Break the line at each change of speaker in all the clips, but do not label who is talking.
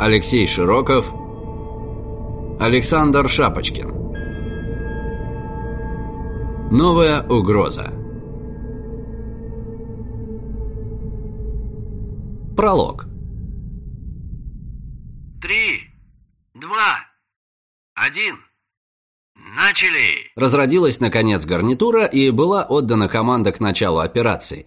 Алексей Широков, Александр Шапочкин. Новая угроза. Пролог.
Три, два, один. Начали!
Разродилась, наконец, гарнитура и была отдана команда к началу операции.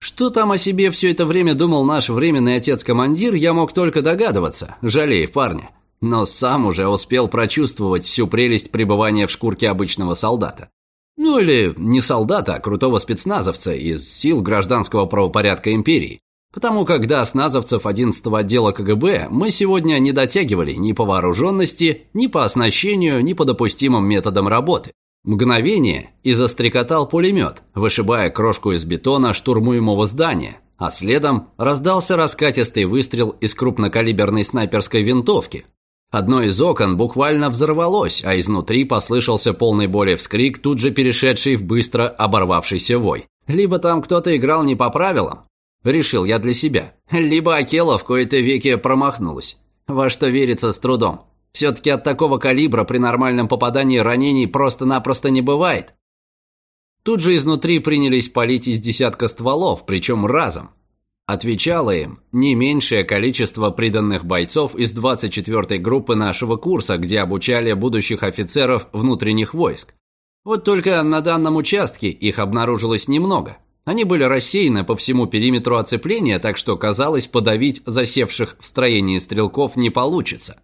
Что там о себе все это время думал наш временный отец-командир, я мог только догадываться, жалея парня. Но сам уже успел прочувствовать всю прелесть пребывания в шкурке обычного солдата. Ну или не солдата, а крутого спецназовца из сил гражданского правопорядка империи. Потому как до осназовцев 11-го отдела КГБ мы сегодня не дотягивали ни по вооруженности, ни по оснащению, ни по допустимым методам работы. Мгновение и застрекотал пулемет, вышибая крошку из бетона штурмуемого здания, а следом раздался раскатистый выстрел из крупнокалиберной снайперской винтовки. Одно из окон буквально взорвалось, а изнутри послышался полный боли вскрик, тут же перешедший в быстро оборвавшийся вой. Либо там кто-то играл не по правилам, решил я для себя, либо Акела в кои-то веки промахнулась, во что верится с трудом. Все-таки от такого калибра при нормальном попадании ранений просто-напросто не бывает. Тут же изнутри принялись палить из десятка стволов, причем разом. Отвечало им не меньшее количество приданных бойцов из 24-й группы нашего курса, где обучали будущих офицеров внутренних войск. Вот только на данном участке их обнаружилось немного. Они были рассеяны по всему периметру оцепления, так что казалось, подавить засевших в строении стрелков не получится.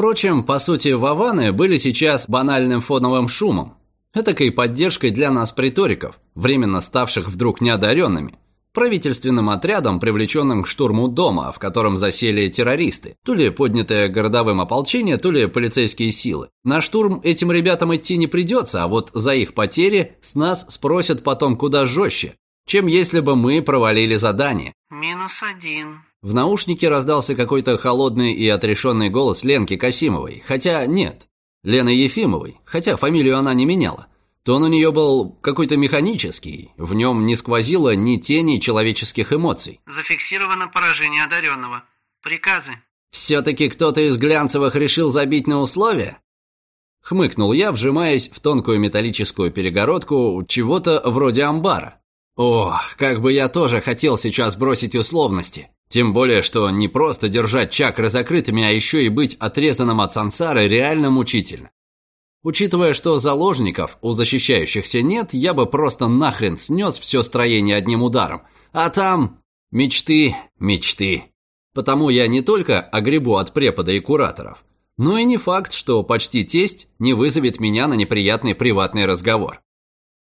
Впрочем, по сути, ваваны были сейчас банальным фоновым шумом, этакой поддержкой для нас приториков, временно ставших вдруг неодаренными, правительственным отрядом, привлеченным к штурму дома, в котором засели террористы, то ли поднятое городовым ополчение, то ли полицейские силы. На штурм этим ребятам идти не придется, а вот за их потери с нас спросят потом куда жестче, чем если бы мы провалили задание.
Минус один.
В наушнике раздался какой-то холодный и отрешенный голос Ленки Касимовой, хотя нет, Лены Ефимовой, хотя фамилию она не меняла. Тон у нее был какой-то механический, в нем не сквозило ни тени человеческих эмоций.
Зафиксировано поражение одаренного. Приказы.
«Все-таки кто-то из глянцевых решил забить на условия?» Хмыкнул я, вжимаясь в тонкую металлическую перегородку чего-то вроде амбара. О, как бы я тоже хотел сейчас бросить условности. Тем более, что не просто держать чакры закрытыми, а еще и быть отрезанным от сансары реально мучительно. Учитывая, что заложников у защищающихся нет, я бы просто нахрен снес все строение одним ударом. А там мечты, мечты. Потому я не только огребу от препода и кураторов, но и не факт, что почти тесть не вызовет меня на неприятный приватный разговор.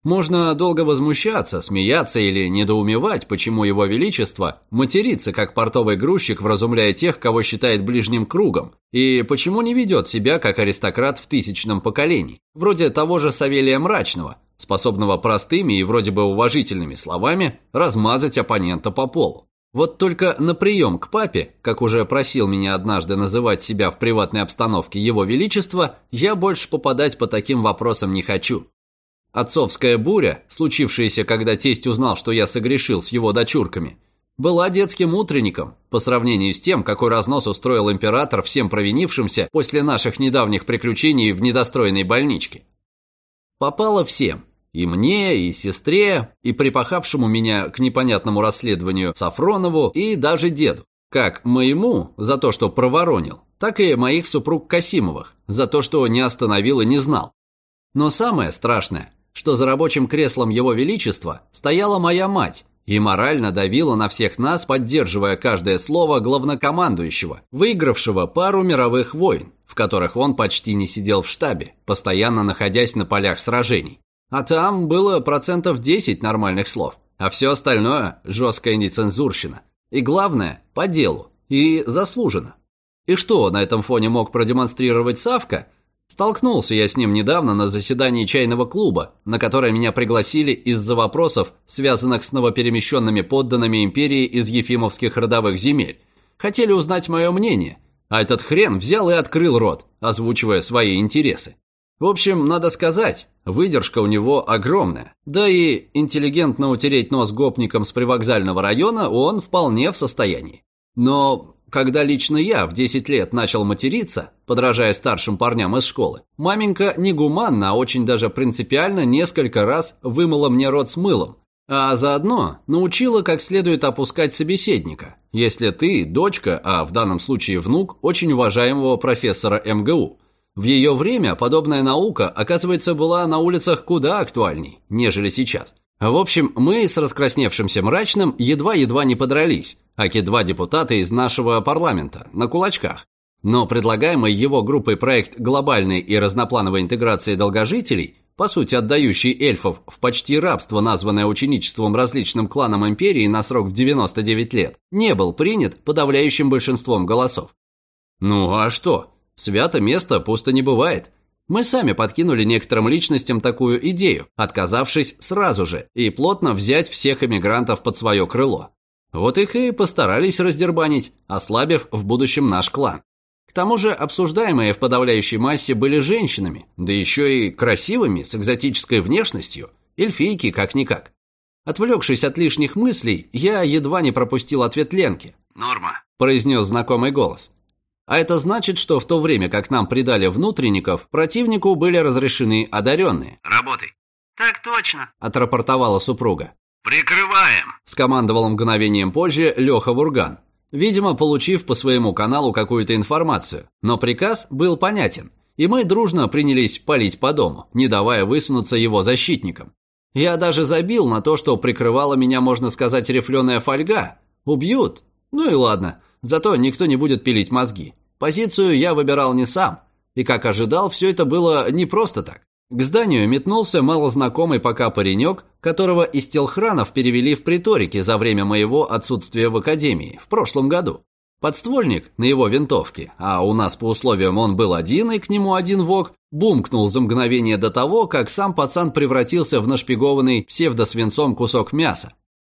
Можно долго возмущаться, смеяться или недоумевать, почему его величество матерится, как портовый грузчик, вразумляя тех, кого считает ближним кругом, и почему не ведет себя, как аристократ в тысячном поколении, вроде того же Савелия Мрачного, способного простыми и вроде бы уважительными словами размазать оппонента по полу. Вот только на прием к папе, как уже просил меня однажды называть себя в приватной обстановке его величество, я больше попадать по таким вопросам не хочу. Отцовская буря, случившаяся, когда тесть узнал, что я согрешил с его дочурками, была детским утренником по сравнению с тем, какой разнос устроил император всем провинившимся после наших недавних приключений в недостроенной больничке. Попало всем. И мне, и сестре, и припахавшему меня к непонятному расследованию Сафронову, и даже деду. Как моему за то, что проворонил, так и моих супруг Касимовых за то, что не остановил и не знал. Но самое страшное, что за рабочим креслом Его Величества стояла моя мать и морально давила на всех нас, поддерживая каждое слово главнокомандующего, выигравшего пару мировых войн, в которых он почти не сидел в штабе, постоянно находясь на полях сражений. А там было процентов 10 нормальных слов, а все остальное – жесткая нецензурщина. И главное – по делу. И заслуженно. И что на этом фоне мог продемонстрировать Савка, Столкнулся я с ним недавно на заседании чайного клуба, на которое меня пригласили из-за вопросов, связанных с новоперемещенными подданными империи из ефимовских родовых земель. Хотели узнать мое мнение, а этот хрен взял и открыл рот, озвучивая свои интересы. В общем, надо сказать, выдержка у него огромная. Да и интеллигентно утереть нос гопникам с привокзального района он вполне в состоянии. Но когда лично я в 10 лет начал материться, подражая старшим парням из школы, маменька негуманно, а очень даже принципиально несколько раз вымыла мне рот с мылом, а заодно научила, как следует опускать собеседника, если ты дочка, а в данном случае внук, очень уважаемого профессора МГУ. В ее время подобная наука, оказывается, была на улицах куда актуальней, нежели сейчас. В общем, мы с раскрасневшимся мрачным едва-едва не подрались, аки два депутата из нашего парламента, на кулачках. Но предлагаемый его группой проект глобальной и разноплановой интеграции долгожителей, по сути отдающий эльфов в почти рабство, названное ученичеством различным кланам империи на срок в 99 лет, не был принят подавляющим большинством голосов. Ну а что? Свято место пусто не бывает. Мы сами подкинули некоторым личностям такую идею, отказавшись сразу же и плотно взять всех эмигрантов под свое крыло. Вот их и постарались раздербанить, ослабив в будущем наш клан. К тому же обсуждаемые в подавляющей массе были женщинами, да еще и красивыми, с экзотической внешностью, эльфийки как-никак. Отвлекшись от лишних мыслей, я едва не пропустил ответ Ленки.
«Норма», –
произнес знакомый голос. А это значит, что в то время, как нам придали внутренников, противнику были разрешены одаренные.
«Работай». «Так точно», –
отрапортовала супруга.
«Прикрываем», –
скомандовал мгновением позже Леха Вурган, видимо, получив по своему каналу какую-то информацию. Но приказ был понятен, и мы дружно принялись палить по дому, не давая высунуться его защитникам. Я даже забил на то, что прикрывала меня, можно сказать, рифленая фольга. Убьют? Ну и ладно. Зато никто не будет пилить мозги. Позицию я выбирал не сам. И, как ожидал, все это было не просто так. К зданию метнулся малознакомый пока паренек, которого из телхранов перевели в приторике за время моего отсутствия в академии в прошлом году. Подствольник на его винтовке, а у нас по условиям он был один и к нему один вок, бумкнул за мгновение до того, как сам пацан превратился в нашпигованный псевдосвинцом кусок мяса.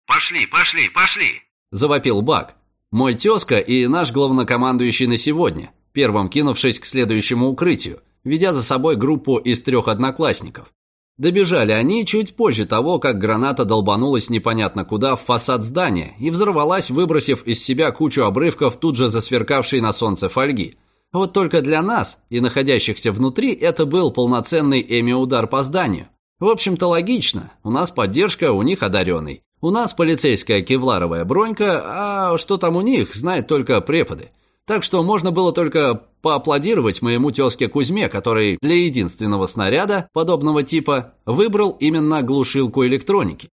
«Пошли, пошли, пошли!»
– завопил Бак, мой тезка и наш главнокомандующий на сегодня, первым кинувшись к следующему укрытию, ведя за собой группу из трех одноклассников. Добежали они чуть позже того, как граната долбанулась непонятно куда в фасад здания и взорвалась, выбросив из себя кучу обрывков тут же засверкавшей на солнце фольги. Вот только для нас и находящихся внутри это был полноценный эми-удар по зданию. В общем-то логично, у нас поддержка, у них одаренный. У нас полицейская кевларовая бронька, а что там у них, знают только преподы. Так что можно было только поаплодировать моему тезке Кузьме, который для единственного снаряда подобного типа выбрал именно глушилку электроники.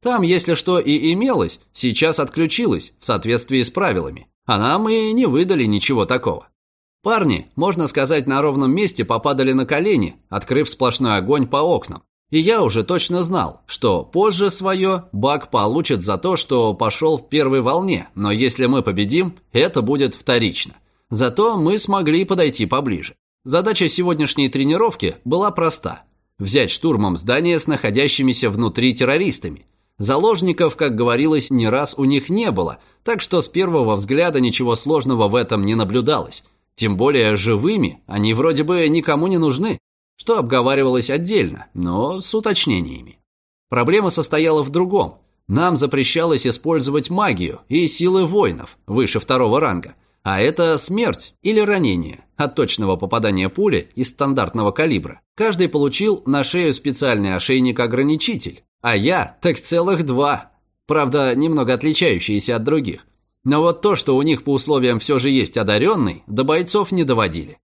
Там, если что и имелось, сейчас отключилось в соответствии с правилами. А нам и не выдали ничего такого. Парни, можно сказать, на ровном месте попадали на колени, открыв сплошной огонь по окнам. И я уже точно знал, что позже свое Бак получит за то, что пошел в первой волне, но если мы победим, это будет вторично. Зато мы смогли подойти поближе. Задача сегодняшней тренировки была проста – взять штурмом здание с находящимися внутри террористами. Заложников, как говорилось, ни раз у них не было, так что с первого взгляда ничего сложного в этом не наблюдалось. Тем более живыми они вроде бы никому не нужны что обговаривалось отдельно, но с уточнениями. Проблема состояла в другом. Нам запрещалось использовать магию и силы воинов выше второго ранга, а это смерть или ранение от точного попадания пули из стандартного калибра. Каждый получил на шею специальный ошейник-ограничитель, а я так целых два, правда, немного отличающиеся от других. Но вот то, что у них по условиям все же есть одаренный, до бойцов не доводили.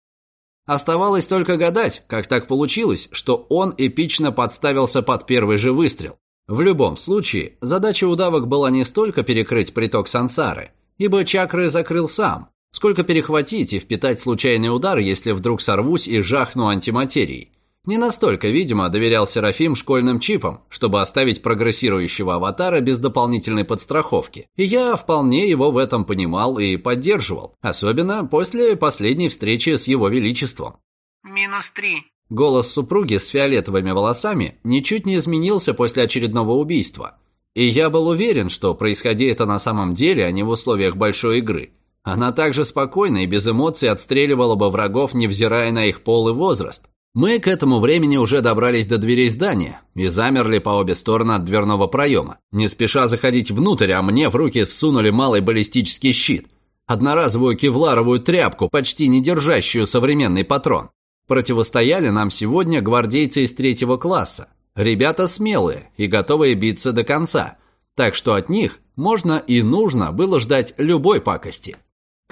Оставалось только гадать, как так получилось, что он эпично подставился под первый же выстрел. В любом случае, задача удавок была не столько перекрыть приток сансары, ибо чакры закрыл сам, сколько перехватить и впитать случайный удар, если вдруг сорвусь и жахну антиматерией. Не настолько, видимо, доверял Серафим школьным чипам, чтобы оставить прогрессирующего аватара без дополнительной подстраховки. И я вполне его в этом понимал и поддерживал, особенно после последней встречи с его величеством.
«Минус три».
Голос супруги с фиолетовыми волосами ничуть не изменился после очередного убийства. И я был уверен, что происходи это на самом деле, а не в условиях большой игры. Она также спокойно и без эмоций отстреливала бы врагов, невзирая на их пол и возраст. Мы к этому времени уже добрались до дверей здания и замерли по обе стороны от дверного проема, не спеша заходить внутрь, а мне в руки всунули малый баллистический щит. Одноразовую кевларовую тряпку, почти не держащую современный патрон. Противостояли нам сегодня гвардейцы из третьего класса. Ребята смелые и готовые биться до конца. Так что от них можно и нужно было ждать любой пакости.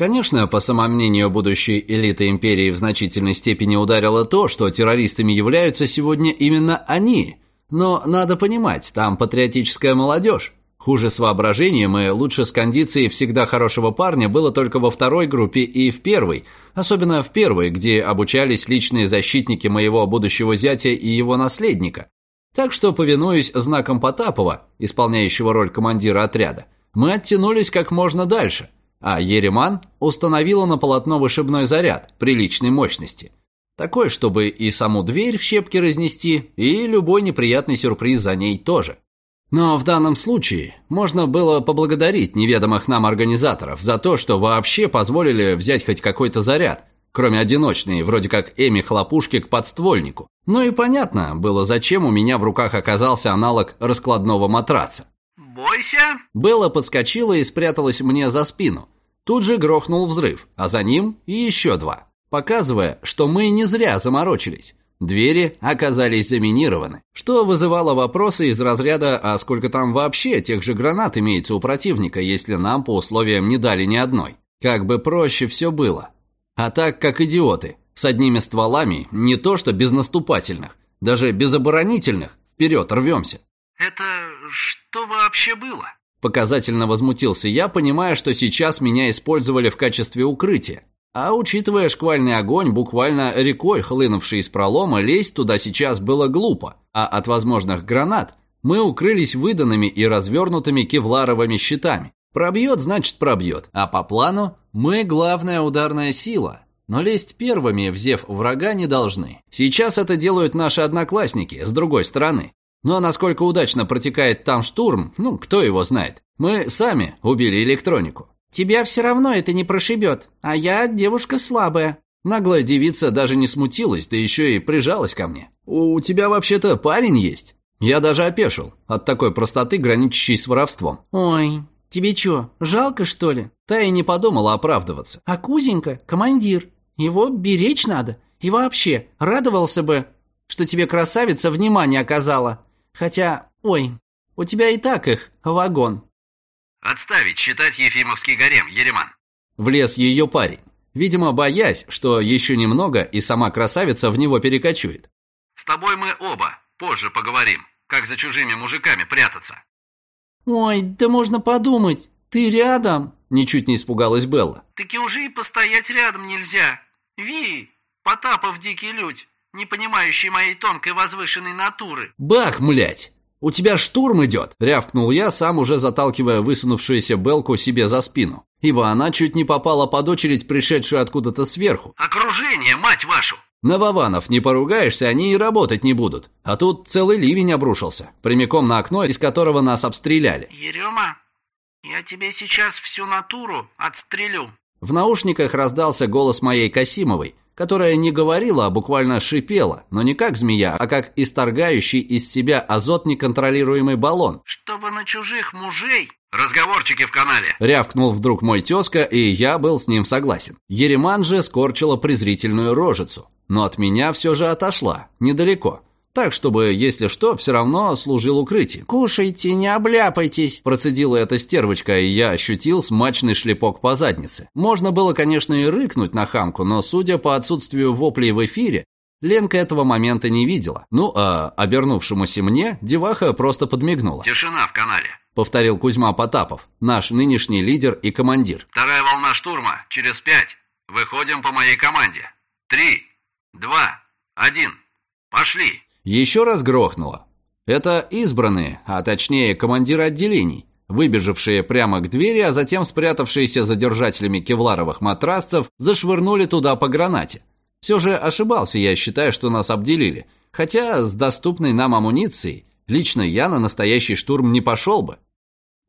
Конечно, по самомнению будущей элиты империи в значительной степени ударило то, что террористами являются сегодня именно они. Но надо понимать, там патриотическая молодежь. Хуже с воображением и лучше с кондицией всегда хорошего парня было только во второй группе и в первой, особенно в первой, где обучались личные защитники моего будущего зятя и его наследника. Так что, повинуясь знаком Потапова, исполняющего роль командира отряда, мы оттянулись как можно дальше – а Ереман установила на полотно вышибной заряд приличной мощности. Такой, чтобы и саму дверь в щепки разнести, и любой неприятный сюрприз за ней тоже. Но в данном случае можно было поблагодарить неведомых нам организаторов за то, что вообще позволили взять хоть какой-то заряд, кроме одиночной, вроде как Эми хлопушки к подствольнику. Ну и понятно было, зачем у меня в руках оказался аналог раскладного матраца.
«Бойся!»
Белла подскочила и спряталась мне за спину. Тут же грохнул взрыв, а за ним и еще два, показывая, что мы не зря заморочились. Двери оказались заминированы, что вызывало вопросы из разряда «А сколько там вообще тех же гранат имеется у противника, если нам по условиям не дали ни одной?» Как бы проще все было. А так, как идиоты, с одними стволами, не то что без наступательных, даже без оборонительных, вперед рвемся.
«Это что вообще было?»
Показательно возмутился я, понимая, что сейчас меня использовали в качестве укрытия. А учитывая шквальный огонь, буквально рекой хлынувший из пролома, лезть туда сейчас было глупо. А от возможных гранат мы укрылись выданными и развернутыми кевларовыми щитами. Пробьет, значит пробьет. А по плану мы главная ударная сила. Но лезть первыми, взев врага, не должны. Сейчас это делают наши одноклассники, с другой стороны. Но насколько удачно протекает там штурм, ну, кто его знает. Мы сами убили электронику.
Тебя все равно это не прошибет, а я девушка слабая.
Наглая девица даже не смутилась, да еще и прижалась ко мне. «У тебя вообще-то парень есть?» Я даже опешил от такой простоты, граничащей с воровством.
«Ой, тебе что, жалко, что ли?»
Та и не подумала оправдываться.
«А Кузенька – командир. Его беречь надо. И вообще, радовался бы, что тебе красавица внимание оказала. Хотя, ой, у тебя и так их вагон.
Отставить считать Ефимовский гарем, Ереман.
Влез ее парень, видимо, боясь, что еще немного и сама красавица в него перекочует.
С тобой мы оба позже поговорим, как за чужими мужиками прятаться.
Ой, да можно подумать, ты рядом.
Ничуть не испугалась Белла.
Таки уже и постоять рядом нельзя. Ви, Потапов дикий людь не понимающий моей тонкой возвышенной натуры.
Бах, млять! У тебя штурм идет!» – рявкнул я, сам уже заталкивая высунувшуюся Белку себе за спину. Ибо она чуть не попала под очередь, пришедшую откуда-то сверху.
«Окружение, мать вашу!»
На Вованов не поругаешься, они и работать не будут. А тут целый ливень обрушился, прямиком на окно, из которого нас обстреляли.
«Ерема, я тебе сейчас всю натуру отстрелю».
В наушниках раздался голос моей Касимовой, которая не говорила, а буквально шипела, но не как змея, а как исторгающий из себя азот неконтролируемый баллон.
«Чтобы на чужих мужей...» «Разговорчики в канале!»
Рявкнул вдруг мой тезка, и я был с ним согласен. Ереман же скорчила презрительную рожицу, но от меня все же отошла, недалеко. Так, чтобы, если что, все равно служил укрытием.
«Кушайте, не обляпайтесь!»
Процедила эта стервочка, и я ощутил смачный шлепок по заднице. Можно было, конечно, и рыкнуть на хамку, но, судя по отсутствию воплей в эфире, Ленка этого момента не видела. Ну, а обернувшемуся мне деваха просто подмигнула.
«Тишина в канале», —
повторил Кузьма Потапов, наш нынешний лидер и командир.
«Вторая волна штурма. Через пять. Выходим по моей команде. Три, два, один. Пошли!»
Еще раз грохнуло. Это избранные, а точнее командиры отделений, выбежавшие прямо к двери, а затем спрятавшиеся за держателями кевларовых матрасцев, зашвырнули туда по гранате. Все же ошибался я, считая, что нас обделили. Хотя с доступной нам амуницией лично я на настоящий штурм не пошел бы.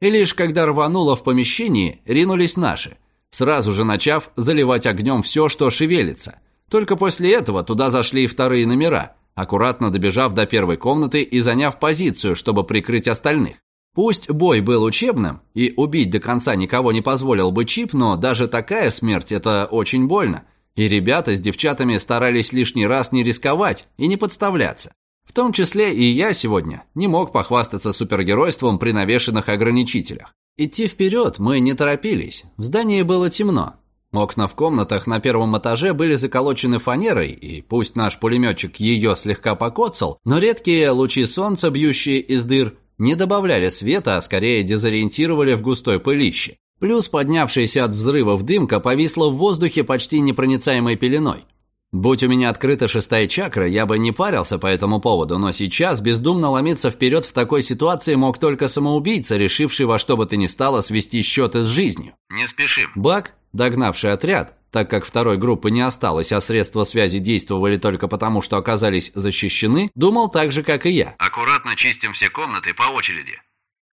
И лишь когда рвануло в помещении, ринулись наши, сразу же начав заливать огнем все, что шевелится. Только после этого туда зашли и вторые номера – аккуратно добежав до первой комнаты и заняв позицию, чтобы прикрыть остальных. Пусть бой был учебным, и убить до конца никого не позволил бы чип, но даже такая смерть – это очень больно. И ребята с девчатами старались лишний раз не рисковать и не подставляться. В том числе и я сегодня не мог похвастаться супергеройством при навешенных ограничителях. Идти вперед мы не торопились, в здании было темно. Окна в комнатах на первом этаже были заколочены фанерой, и пусть наш пулеметчик ее слегка покоцал, но редкие лучи солнца, бьющие из дыр, не добавляли света, а скорее дезориентировали в густой пылище. Плюс поднявшаяся от взрывов дымка повисла в воздухе почти непроницаемой пеленой. Будь у меня открыта шестая чакра, я бы не парился по этому поводу, но сейчас бездумно ломиться вперед в такой ситуации мог только самоубийца, решивший во что бы то ни стало свести счеты с жизнью.
Не спешим.
Бак, догнавший отряд, так как второй группы не осталось, а средства связи действовали только потому, что оказались защищены, думал так же, как и я.
Аккуратно чистим все комнаты по очереди.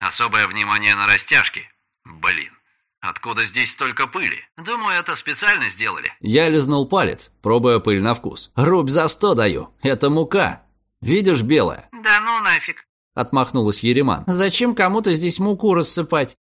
Особое внимание на растяжки. Блин. Откуда здесь столько пыли? Думаю, это специально сделали.
Я лизнул палец, пробуя пыль на вкус. Рубь за сто даю. Это мука. Видишь, белая?
Да ну нафиг.
Отмахнулась Ереман.
Зачем кому-то здесь муку рассыпать?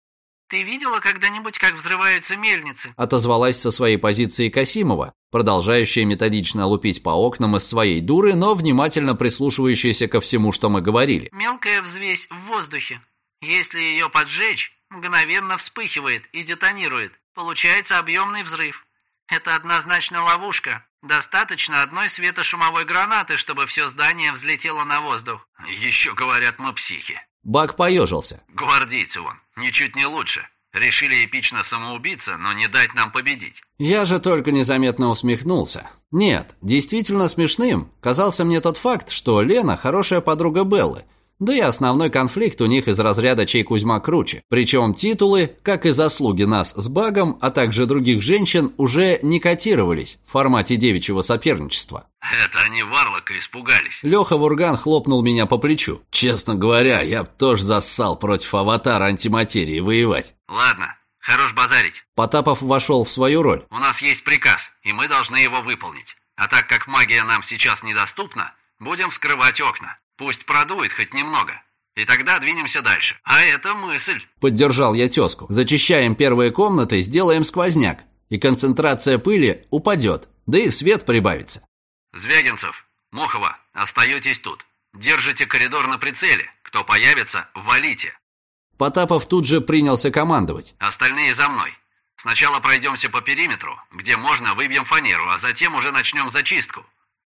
Ты видела когда-нибудь, как взрываются мельницы?
Отозвалась со своей позиции Касимова, продолжающая методично лупить по окнам из своей дуры, но внимательно прислушивающаяся ко всему, что мы говорили.
Мелкая взвесь в воздухе. Если ее поджечь, мгновенно вспыхивает и детонирует. Получается объемный взрыв. Это однозначно ловушка. Достаточно одной светошумовой гранаты, чтобы все здание взлетело на воздух. Еще говорят, мы психи.
Бак поежился.
Гвардейцы вон, ничуть не лучше. Решили эпично самоубиться, но не дать нам победить.
Я же только незаметно усмехнулся. Нет, действительно смешным казался мне тот факт, что Лена хорошая подруга Беллы – да и основной конфликт у них из разряда «чей Кузьма круче». Причем титулы, как и заслуги нас с Багом, а также других женщин, уже не котировались в формате девичьего соперничества.
Это они Варлока испугались.
Леха Вурган хлопнул меня по плечу. Честно говоря, я б тоже зассал против аватара антиматерии воевать.
Ладно, хорош базарить.
Потапов вошел в свою роль.
У нас есть приказ, и мы должны его выполнить. А так как магия нам сейчас недоступна, будем вскрывать окна. Пусть продует хоть немного. И тогда двинемся дальше. А это мысль.
Поддержал я тезку. Зачищаем первые комнаты, сделаем сквозняк. И концентрация пыли упадет. Да и свет прибавится.
Звягинцев, Мохова, остаетесь тут. Держите коридор на прицеле. Кто появится, валите.
Потапов тут же принялся командовать.
Остальные за мной. Сначала пройдемся по периметру, где можно выбьем фанеру, а затем уже начнем зачистку.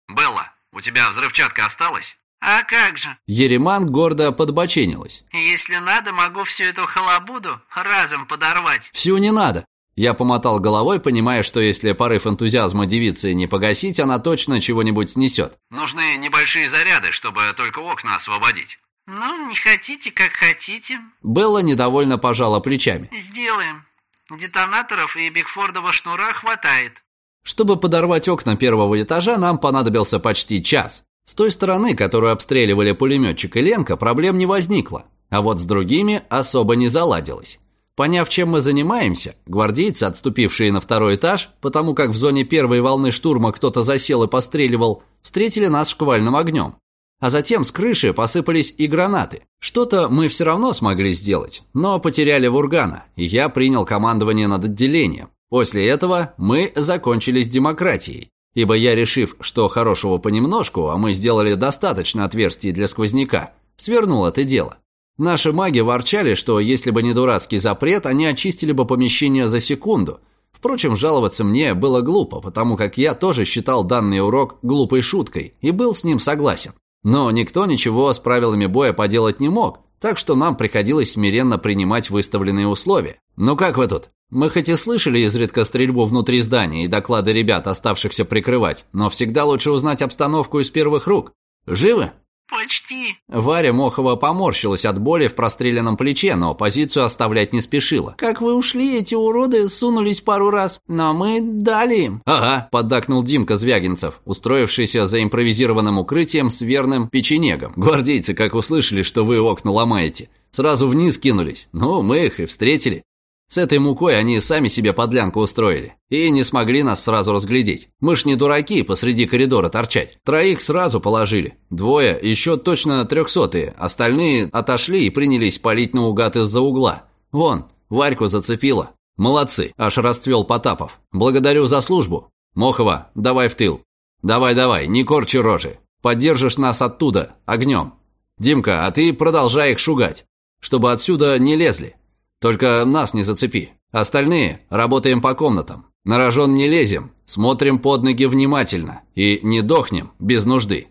Белла, у тебя взрывчатка осталась? «А как же?»
Ереман гордо подбоченилась.
«Если надо, могу всю эту халабуду разом подорвать».
«Всю не надо». Я помотал головой, понимая, что если порыв энтузиазма девицы не погасить, она точно чего-нибудь снесет.
«Нужны небольшие заряды, чтобы только окна освободить». «Ну, не хотите, как хотите».
Белла недовольно пожала плечами.
«Сделаем. Детонаторов и Бигфордова шнура хватает».
Чтобы подорвать окна первого этажа, нам понадобился почти час. С той стороны, которую обстреливали пулеметчик и Ленка, проблем не возникло, а вот с другими особо не заладилось. Поняв, чем мы занимаемся, гвардейцы, отступившие на второй этаж, потому как в зоне первой волны штурма кто-то засел и постреливал, встретили нас шквальным огнем. А затем с крыши посыпались и гранаты. Что-то мы все равно смогли сделать, но потеряли Вургана, и я принял командование над отделением. После этого мы закончились демократией. Ибо я, решив, что хорошего понемножку, а мы сделали достаточно отверстий для сквозняка, свернул это дело. Наши маги ворчали, что если бы не дурацкий запрет, они очистили бы помещение за секунду. Впрочем, жаловаться мне было глупо, потому как я тоже считал данный урок глупой шуткой и был с ним согласен. Но никто ничего с правилами боя поделать не мог, так что нам приходилось смиренно принимать выставленные условия. «Ну как вы тут?» Мы хоть и слышали изредка стрельбу внутри здания и доклады ребят, оставшихся прикрывать, но всегда лучше узнать обстановку из первых рук. Живы?
«Почти».
Варя Мохова поморщилась от боли в простреленном плече, но позицию оставлять не спешила.
«Как вы ушли, эти уроды сунулись пару раз, но мы дали им».
«Ага», – поддакнул Димка Звягинцев, устроившийся за импровизированным укрытием с верным печенегом. «Гвардейцы, как услышали, что вы окна ломаете, сразу вниз кинулись. Ну, мы их и встретили». С этой мукой они сами себе подлянку устроили и не смогли нас сразу разглядеть. Мы ж не дураки посреди коридора торчать. Троих сразу положили. Двое, еще точно трехсотые. Остальные отошли и принялись палить наугад из-за угла. Вон, Варьку зацепило. Молодцы, аж расцвел Потапов. Благодарю за службу. Мохова, давай в тыл. Давай-давай, не корчи рожи. Поддержишь нас оттуда, огнем. Димка, а ты продолжай их шугать, чтобы отсюда не лезли. Только нас не зацепи. Остальные работаем по комнатам. На рожон не лезем, смотрим под ноги внимательно и не дохнем без нужды.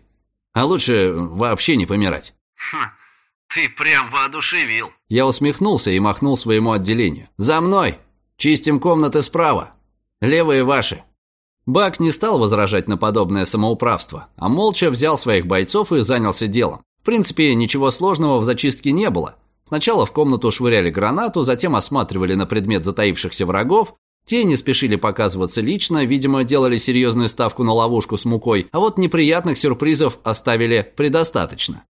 А лучше вообще не помирать.
Ха, ты прям воодушевил.
Я усмехнулся и махнул своему отделению. «За мной! Чистим комнаты справа! Левые ваши!» Бак не стал возражать на подобное самоуправство, а молча взял своих бойцов и занялся делом. В принципе, ничего сложного в зачистке не было. Сначала в комнату швыряли гранату, затем осматривали на предмет затаившихся врагов. Те не спешили показываться лично, видимо, делали серьезную ставку на ловушку с мукой, а вот неприятных сюрпризов оставили предостаточно.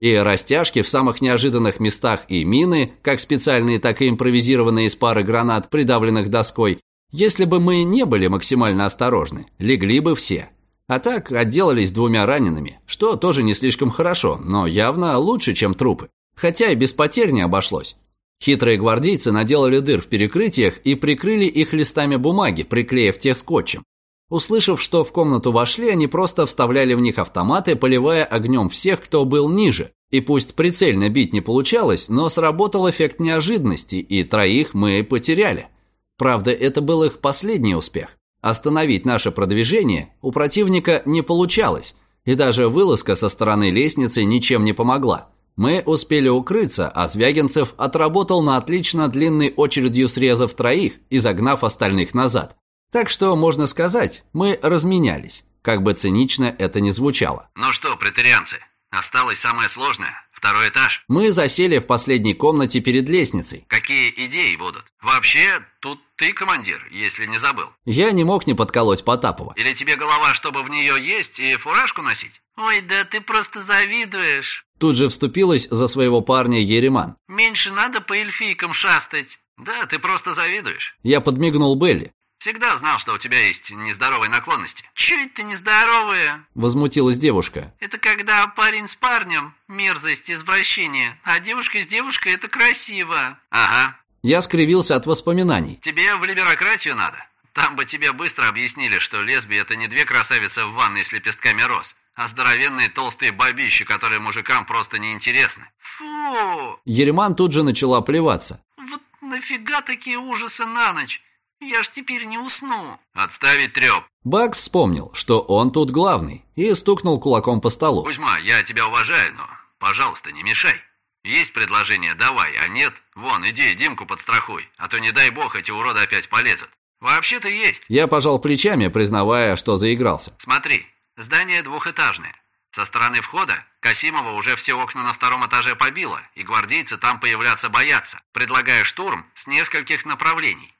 И растяжки в самых неожиданных местах и мины, как специальные, так и импровизированные из пары гранат, придавленных доской, если бы мы не были максимально осторожны, легли бы все. А так отделались двумя ранеными, что тоже не слишком хорошо, но явно лучше, чем трупы. Хотя и без потерь не обошлось. Хитрые гвардейцы наделали дыр в перекрытиях и прикрыли их листами бумаги, приклеив тех скотчем. Услышав, что в комнату вошли, они просто вставляли в них автоматы, поливая огнем всех, кто был ниже. И пусть прицельно бить не получалось, но сработал эффект неожиданности, и троих мы потеряли. Правда, это был их последний успех. Остановить наше продвижение у противника не получалось, и даже вылазка со стороны лестницы ничем не помогла. Мы успели укрыться, а Звягинцев отработал на отлично длинной очередью срезав троих и загнав остальных назад. Так что, можно сказать, мы разменялись, как бы цинично это ни звучало.
Ну что, претерианцы, осталось самое сложное. Второй этаж.
Мы засели в последней комнате перед лестницей.
Какие идеи будут? Вообще, тут ты командир, если не забыл.
Я не мог не подколоть Потапова.
Или тебе голова, чтобы в нее есть и фуражку носить? Ой, да ты просто завидуешь.
Тут же вступилась за своего парня Ереман.
Меньше надо по эльфийкам шастать. Да, ты просто завидуешь.
Я подмигнул Белли.
Всегда знал, что у тебя есть нездоровые наклонности. Чё это нездоровые?
Возмутилась девушка.
Это когда парень с парнем – мерзость, извращение, а девушка с девушкой – это красиво. Ага.
Я скривился от воспоминаний.
Тебе в либерократию надо. Там бы тебе быстро объяснили, что лесби – это не две красавицы в ванной с лепестками роз, а здоровенные толстые бабищи, которые мужикам просто неинтересны. Фу!
Ереман тут же начала плеваться.
Вот нафига такие ужасы на ночь? Я ж теперь не усну. Отставить треп.
Бак вспомнил, что он тут главный, и стукнул кулаком по столу.
Кузьма, я тебя уважаю, но, пожалуйста, не мешай. Есть предложение, давай, а нет, вон, иди Димку подстрахуй, а то не дай бог эти уроды опять полезут. Вообще-то есть.
Я пожал плечами, признавая, что заигрался.
Смотри, здание двухэтажное. Со стороны входа Касимова уже все окна на втором этаже побило, и гвардейцы там появляться боятся, предлагая штурм с нескольких направлений.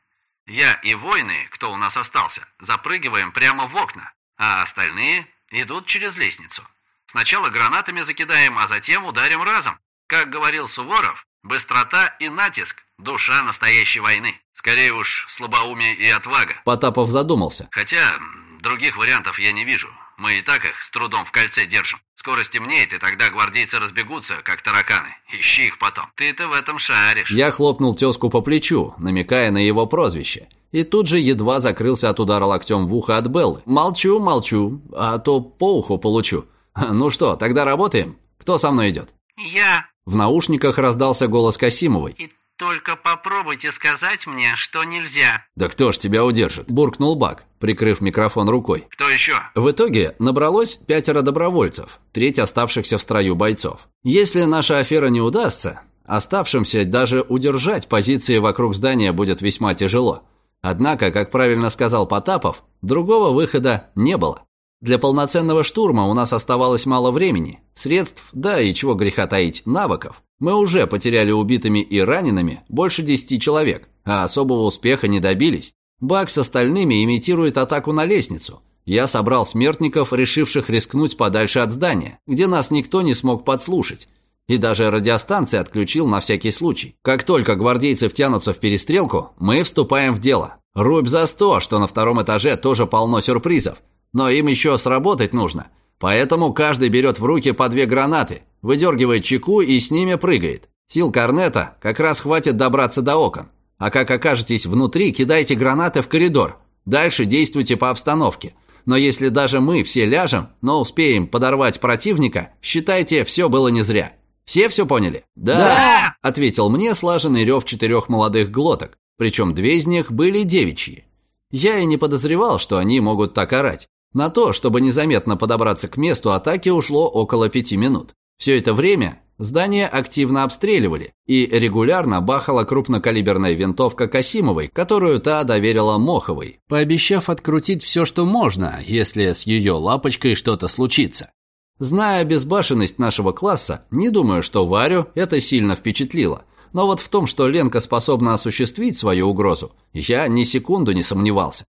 Я и воины, кто у нас остался, запрыгиваем прямо в окна, а остальные идут через лестницу. Сначала гранатами закидаем, а затем ударим разом. Как говорил Суворов, быстрота и натиск – душа настоящей войны. Скорее уж, слабоумие и отвага.
Потапов задумался.
Хотя, других вариантов я не вижу. Мы и так их с трудом в кольце держим. Скоро стемнеет, и тогда гвардейцы разбегутся, как тараканы. Ищи их потом. Ты-то в этом шаришь.
Я хлопнул тезку по плечу, намекая на его прозвище. И тут же едва закрылся от удара локтем в ухо от Беллы. Молчу, молчу, а то по уху получу. Ну что, тогда работаем? Кто со мной идет?
Я.
В наушниках раздался голос Касимовой.
И только попробуйте сказать мне, что нельзя.
«Да кто ж тебя удержит?» – буркнул Бак, прикрыв микрофон рукой.
Кто еще?
В итоге набралось пятеро добровольцев, треть оставшихся в строю бойцов. Если наша афера не удастся, оставшимся даже удержать позиции вокруг здания будет весьма тяжело. Однако, как правильно сказал Потапов, другого выхода не было. Для полноценного штурма у нас оставалось мало времени, средств, да и чего греха таить, навыков. Мы уже потеряли убитыми и ранеными больше десяти человек, а особого успеха не добились. Бак с остальными имитирует атаку на лестницу. Я собрал смертников, решивших рискнуть подальше от здания, где нас никто не смог подслушать. И даже радиостанции отключил на всякий случай. Как только гвардейцы втянутся в перестрелку, мы вступаем в дело. Рубь за сто, что на втором этаже тоже полно сюрпризов. Но им еще сработать нужно. Поэтому каждый берет в руки по две гранаты, выдергивает чеку и с ними прыгает. Сил корнета как раз хватит добраться до окон. А как окажетесь внутри, кидайте гранаты в коридор. Дальше действуйте по обстановке. Но если даже мы все ляжем, но успеем подорвать противника, считайте, все было не зря. Все все поняли?
Да. да.
Ответил мне слаженный рев четырех молодых глоток. Причем две из них были девичьи. Я и не подозревал, что они могут так орать. На то, чтобы незаметно подобраться к месту атаки, ушло около пяти минут. Все это время здание активно обстреливали, и регулярно бахала крупнокалиберная винтовка Касимовой, которую та доверила Моховой, пообещав открутить все, что можно, если с ее лапочкой что-то случится. Зная безбашенность нашего класса, не думаю, что Варю это сильно впечатлило. Но вот в том, что Ленка способна осуществить свою угрозу, я ни секунду не сомневался.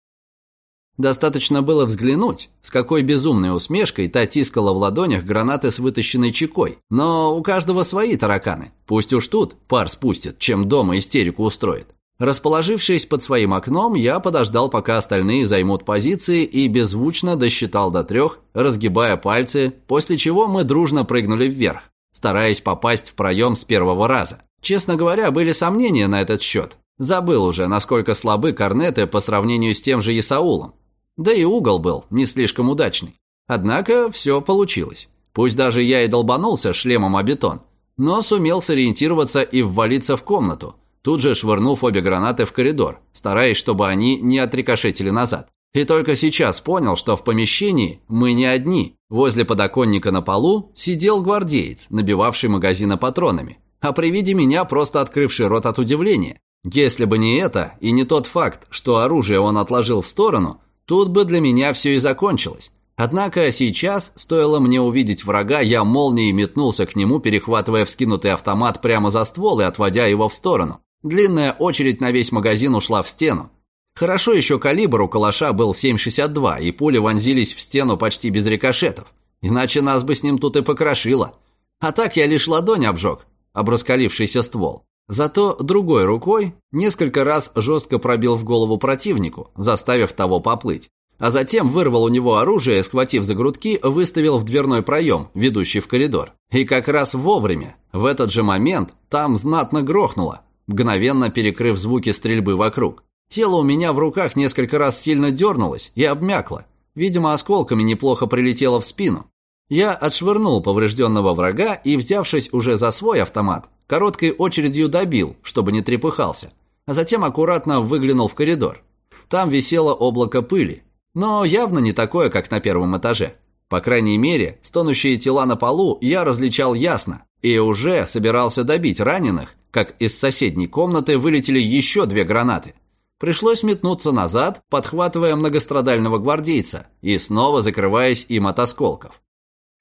Достаточно было взглянуть, с какой безумной усмешкой та тискала в ладонях гранаты с вытащенной чекой. Но у каждого свои тараканы. Пусть уж тут пар спустит, чем дома истерику устроит. Расположившись под своим окном, я подождал, пока остальные займут позиции и беззвучно досчитал до трех, разгибая пальцы, после чего мы дружно прыгнули вверх, стараясь попасть в проем с первого раза. Честно говоря, были сомнения на этот счет. Забыл уже, насколько слабы корнеты по сравнению с тем же Исаулом. Да и угол был не слишком удачный. Однако все получилось. Пусть даже я и долбанулся шлемом о бетон, но сумел сориентироваться и ввалиться в комнату, тут же швырнув обе гранаты в коридор, стараясь, чтобы они не отрикошетили назад. И только сейчас понял, что в помещении мы не одни. Возле подоконника на полу сидел гвардеец, набивавший магазины патронами, а при виде меня просто открывший рот от удивления. Если бы не это и не тот факт, что оружие он отложил в сторону, Тут бы для меня все и закончилось. Однако сейчас, стоило мне увидеть врага, я молнией метнулся к нему, перехватывая вскинутый автомат прямо за ствол и отводя его в сторону. Длинная очередь на весь магазин ушла в стену. Хорошо еще калибр у калаша был 7,62, и пули вонзились в стену почти без рикошетов. Иначе нас бы с ним тут и покрошило. А так я лишь ладонь обжег, об раскалившийся ствол. Зато другой рукой несколько раз жестко пробил в голову противнику, заставив того поплыть. А затем вырвал у него оружие, схватив за грудки, выставил в дверной проем, ведущий в коридор. И как раз вовремя, в этот же момент, там знатно грохнуло, мгновенно перекрыв звуки стрельбы вокруг. Тело у меня в руках несколько раз сильно дернулось и обмякло. Видимо, осколками неплохо прилетело в спину. Я отшвырнул поврежденного врага и, взявшись уже за свой автомат, Короткой очередью добил, чтобы не трепыхался, а затем аккуратно выглянул в коридор. Там висело облако пыли, но явно не такое, как на первом этаже. По крайней мере, стонущие тела на полу я различал ясно и уже собирался добить раненых, как из соседней комнаты вылетели еще две гранаты. Пришлось метнуться назад, подхватывая многострадального гвардейца и снова закрываясь им от осколков.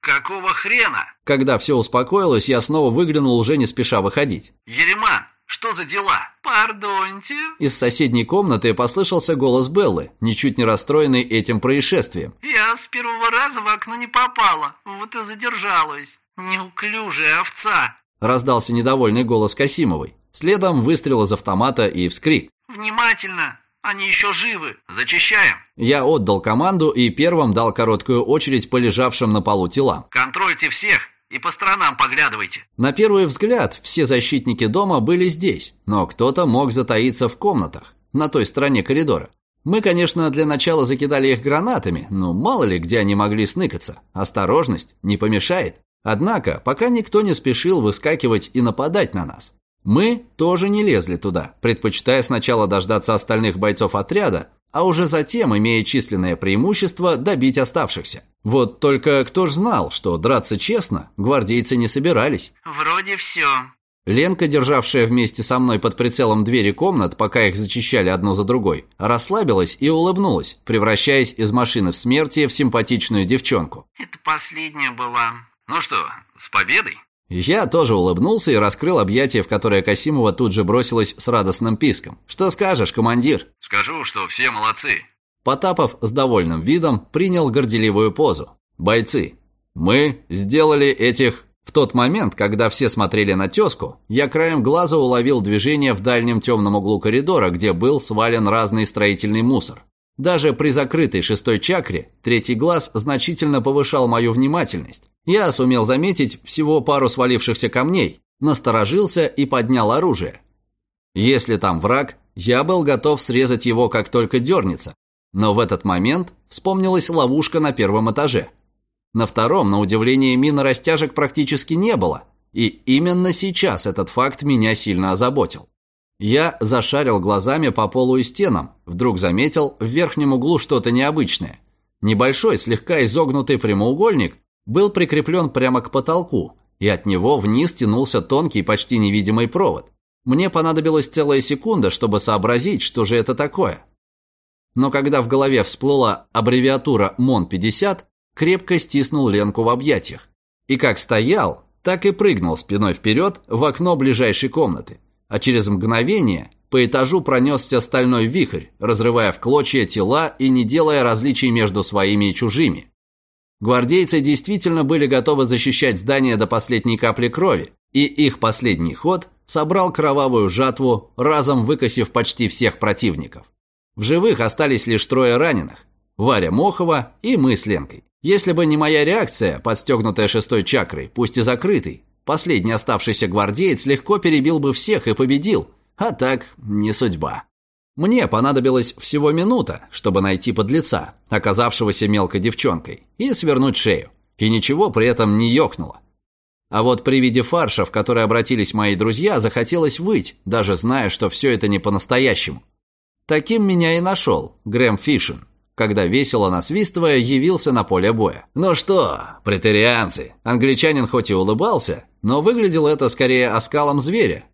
«Какого хрена?»
Когда все успокоилось, я снова выглянул, уже не спеша выходить.
«Ереман, что за дела?» «Пардоньте?»
Из соседней комнаты послышался голос Беллы, ничуть не расстроенный этим происшествием.
«Я с первого раза в окно не попала, вот и задержалась. Неуклюжая овца!»
Раздался недовольный голос Касимовой. Следом выстрел из автомата и вскрик.
«Внимательно! Они еще живы! Зачищаем!»
Я отдал команду и первым дал короткую очередь по лежавшим на полу телам.
«Контрольте всех и по сторонам поглядывайте!»
На первый взгляд все защитники дома были здесь, но кто-то мог затаиться в комнатах, на той стороне коридора. Мы, конечно, для начала закидали их гранатами, но мало ли где они могли сныкаться. Осторожность не помешает. Однако, пока никто не спешил выскакивать и нападать на нас. Мы тоже не лезли туда, предпочитая сначала дождаться остальных бойцов отряда, а уже затем, имея численное преимущество, добить оставшихся. Вот только кто ж знал, что драться честно гвардейцы не собирались.
«Вроде все».
Ленка, державшая вместе со мной под прицелом двери комнат, пока их зачищали одну за другой, расслабилась и улыбнулась, превращаясь из машины в смерти в симпатичную девчонку.
«Это последняя была». «Ну что, с победой?»
Я тоже улыбнулся и раскрыл объятие, в которое Касимова тут же бросилась с радостным писком. «Что скажешь, командир?»
«Скажу, что все молодцы».
Потапов с довольным видом принял горделивую позу. «Бойцы, мы сделали этих В тот момент, когда все смотрели на тезку, я краем глаза уловил движение в дальнем темном углу коридора, где был свален разный строительный мусор. Даже при закрытой шестой чакре третий глаз значительно повышал мою внимательность. Я сумел заметить всего пару свалившихся камней, насторожился и поднял оружие. Если там враг, я был готов срезать его, как только дернется. Но в этот момент вспомнилась ловушка на первом этаже. На втором, на удивление, мина растяжек практически не было. И именно сейчас этот факт меня сильно озаботил. Я зашарил глазами по полу и стенам, вдруг заметил в верхнем углу что-то необычное. Небольшой, слегка изогнутый прямоугольник был прикреплен прямо к потолку, и от него вниз тянулся тонкий, почти невидимый провод. Мне понадобилась целая секунда, чтобы сообразить, что же это такое. Но когда в голове всплыла аббревиатура МОН-50, крепко стиснул Ленку в объятиях. И как стоял, так и прыгнул спиной вперед в окно ближайшей комнаты а через мгновение по этажу пронесся стальной вихрь, разрывая в клочья тела и не делая различий между своими и чужими. Гвардейцы действительно были готовы защищать здание до последней капли крови, и их последний ход собрал кровавую жатву, разом выкосив почти всех противников. В живых остались лишь трое раненых – Варя Мохова и мы с Ленкой. Если бы не моя реакция, подстегнутая шестой чакрой, пусть и закрытой, Последний оставшийся гвардеец легко перебил бы всех и победил, а так не судьба. Мне понадобилось всего минута, чтобы найти подлеца, оказавшегося мелкой девчонкой, и свернуть шею. И ничего при этом не ёкнуло. А вот при виде фарша, в который обратились мои друзья, захотелось выть, даже зная, что все это не по-настоящему. Таким меня и нашел Грэм Фишин когда весело насвистывая явился на поле боя. «Ну что, претерианцы?» Англичанин хоть и улыбался, но выглядел это скорее оскалом зверя.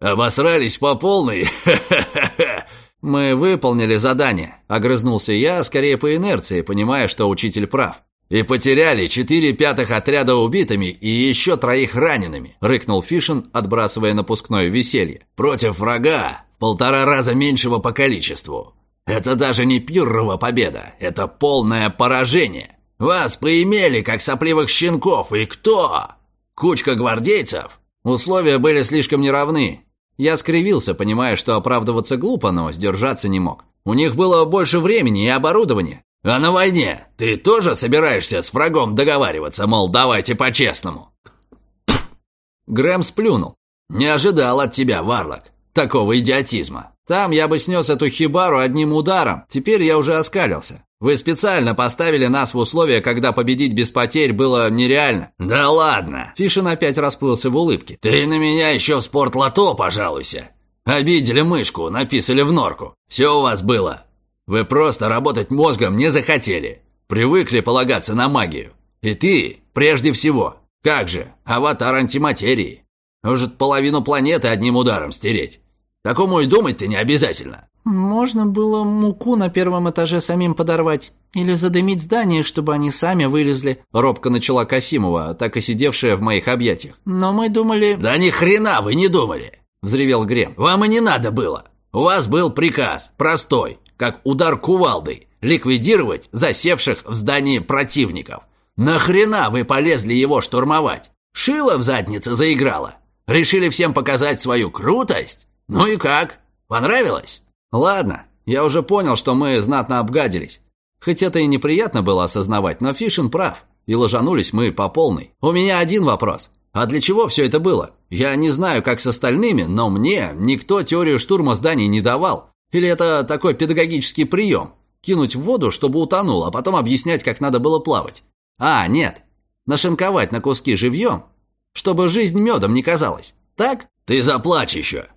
«Обосрались по полной? «Мы выполнили задание», — огрызнулся я, скорее по инерции, понимая, что учитель прав. «И потеряли четыре пятых отряда убитыми и еще троих ранеными», — рыкнул Фишин, отбрасывая напускное веселье. «Против врага в полтора раза меньшего по количеству. Это даже не пиррова победа, это полное поражение. Вас поимели, как сопливых щенков, и кто? Кучка гвардейцев? Условия были слишком неравны. Я скривился, понимая, что оправдываться глупо, но сдержаться не мог. У них было больше времени и оборудования. А на войне ты тоже собираешься с врагом договариваться, мол, давайте по-честному? Грэм сплюнул. Не ожидал от тебя, Варлок, такого идиотизма. Там я бы снес эту хибару одним ударом. Теперь я уже оскалился. Вы специально поставили нас в условия, когда победить без потерь было нереально. Да ладно. Фишин опять расплылся в улыбке. Ты на меня еще в спортлото пожалуйся. Обидели мышку, написали в норку. Все у вас было. Вы просто работать мозгом не захотели. Привыкли полагаться на магию. И ты, прежде всего. Как же, аватар антиматерии. Может, половину планеты одним ударом стереть. Такому и думать-то не обязательно.
Можно было муку на первом этаже самим подорвать. Или задымить здание, чтобы они сами вылезли.
Робко начала Касимова, так и сидевшая в моих объятиях.
Но мы думали...
Да ни хрена вы не думали! Взревел Грем. Вам и не надо было. У вас был приказ, простой, как удар кувалдой, ликвидировать засевших в здании противников. Нахрена вы полезли его штурмовать? Шило в заднице заиграло. Решили всем показать свою крутость? «Ну и как? Понравилось?»
«Ладно, я уже понял, что мы знатно обгадились. Хоть это и неприятно было осознавать, но Фишин прав, и ложанулись мы по полной. У меня один вопрос. А для чего все это было? Я не знаю, как с остальными, но мне никто теорию штурма зданий не давал. Или это такой педагогический прием? Кинуть в воду, чтобы утонул, а потом объяснять, как надо было плавать. А, нет. Нашинковать на куски живьем, чтобы жизнь медом не казалась. Так?
Ты заплачь еще.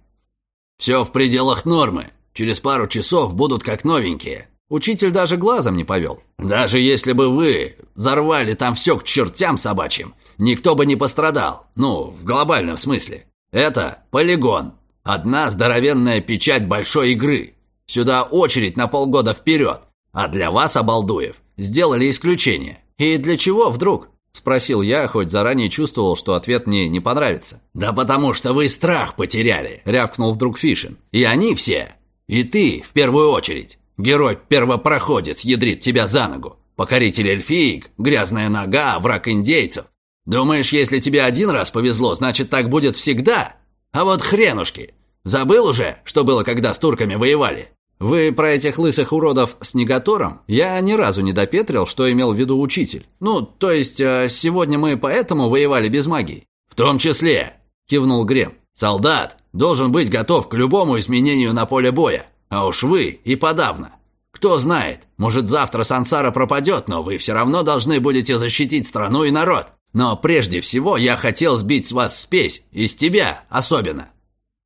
«Все в пределах нормы. Через пару часов будут как новенькие».
Учитель даже глазом не повел.
«Даже если бы вы взорвали там все к чертям собачьим, никто бы не пострадал. Ну, в глобальном смысле. Это полигон. Одна здоровенная печать большой игры. Сюда очередь на полгода вперед. А для вас, обалдуев, сделали исключение.
И для чего вдруг? Спросил я, хоть заранее чувствовал, что ответ мне не понравится.
«Да потому что вы страх потеряли», — рявкнул вдруг Фишин. «И они все. И ты, в первую очередь. Герой-первопроходец ядрит тебя за ногу. Покоритель эльфиек, грязная нога, враг индейцев.
Думаешь, если тебе один раз повезло, значит так будет всегда? А вот хренушки. Забыл уже, что было, когда с турками воевали? Вы про этих лысых уродов с негатором? Я ни разу не допетрил, что имел в виду учитель. Ну, то есть, э, сегодня мы поэтому воевали без магии? В том числе, кивнул Грем. Солдат должен быть готов к любому изменению на поле боя. А уж вы и подавно. Кто знает, может завтра Сансара пропадет, но вы все равно должны будете защитить страну и народ. Но прежде всего я хотел сбить с вас спесь, и с тебя особенно.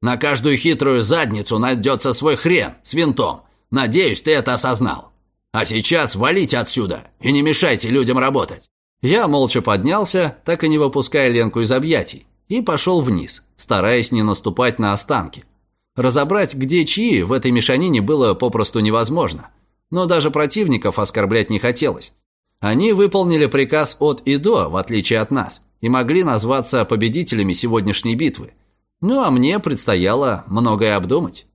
На каждую хитрую задницу найдется свой хрен с винтом. Надеюсь, ты это осознал. А сейчас валите отсюда и не мешайте людям работать». Я молча поднялся, так и не выпуская Ленку из объятий, и пошел вниз, стараясь не наступать на останки. Разобрать, где чьи, в этой мешанине было попросту невозможно. Но даже противников оскорблять не хотелось. Они выполнили приказ от и до, в отличие от нас, и могли назваться победителями сегодняшней битвы – ну а мне предстояло многое обдумать.